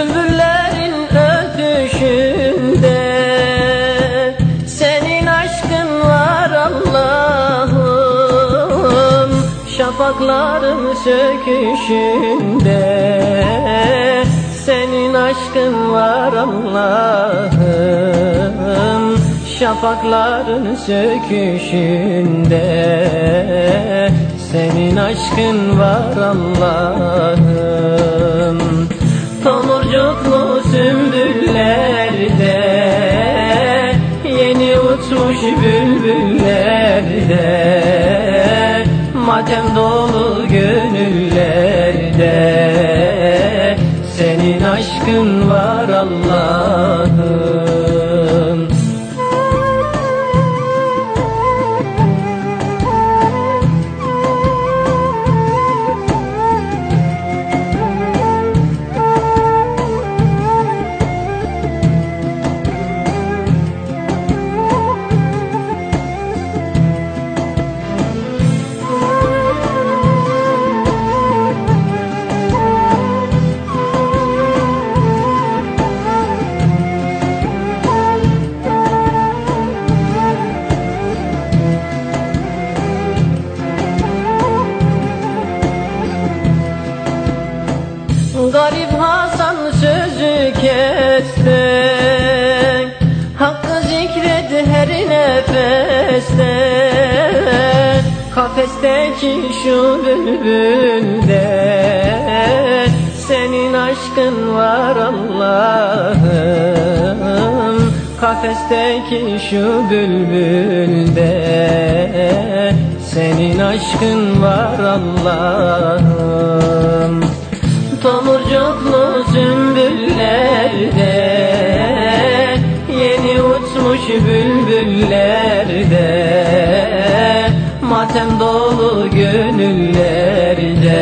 Bülbüllerin ötüşünde. Senin aşkın var Allah'ım Şafakların söküşünde. Senin aşkın var Allah'ım Şafakların söküşünde. Senin aşkın var Allah'ım. Bülbüllerde Matem dolu gönüllerde. Senin aşkın var Allah'ım Garip Hasan sözü kesti Hakkı zikret her nefeste. Kafesteki şu bülbülde Senin aşkın var Allah'ım. Kafesteki şu bülbülde Senin aşkın var Allah'ım gönüllerde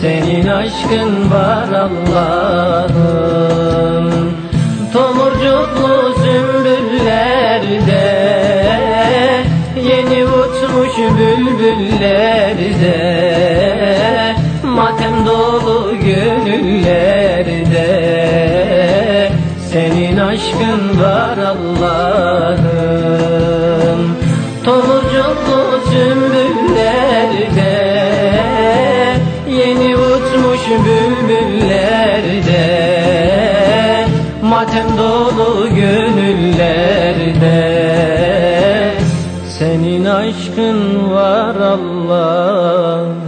Senin aşkın var Allah'ım. Tomurcuklu sümbüllerde Yeni uçmuş bülbüllerde. Matem dolu gönüllerde Senin aşkın var Allah'ım Tomurcuklu sümbüllerde Yeni uçmuş bülbüllerde. Matem dolu gönüllerde. Senin aşkın var Allah'ım